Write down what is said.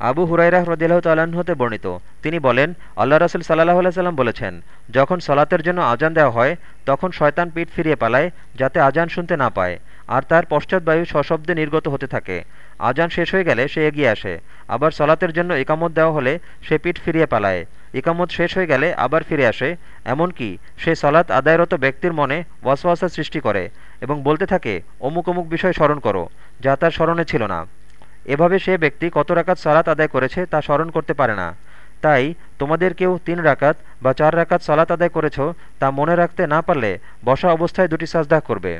আবু হুরাইরাহ রদিল্লাহ তাল্লাহ্ন হতে বর্ণিত। তিনি বলেন আল্লাহ রসুল সাল্লাহ সাল্লাম বলেছেন, যখন সলাতের জন্য আজান দেওয়া হয়, তখন শয়তান পিঠ ফিরিয়ে পালায় যাতে আজান শুনতে না পায়, আর তার পশ্চাৎবায়ু সশব্দে নির্গত হতে থাকে। আজান শেষ হয়ে গেলে সে এগিয়ে আসে, আবার সলাতের জন্য একামত দেওয়া হলে সে পিঠ ফিরিয়ে পালায়। একামত শেষ হয়ে গেলে আবার ফিরে আসে, এমনকি সে সলাৎ আদায়রত ব্যক্তির মনে ওয়াসওয়াসা সৃষ্টি করে এবং বলতে থাকে, অমুক অমুক বিষয় স্মরণ করো, যা তার স্মরণে ছিল না। এভাবে সে ব্যক্তি কত রাকাত সালাত আদায় করেছে তা স্মরণ করতে পারে না। তাই তোমাদের কেউ তিন রাকাত বা চার রাকাত সালাত আদায় করেছ তা মনে রাখতে না পারলে বসা অবস্থায় দুটি সাজদাহ করবে।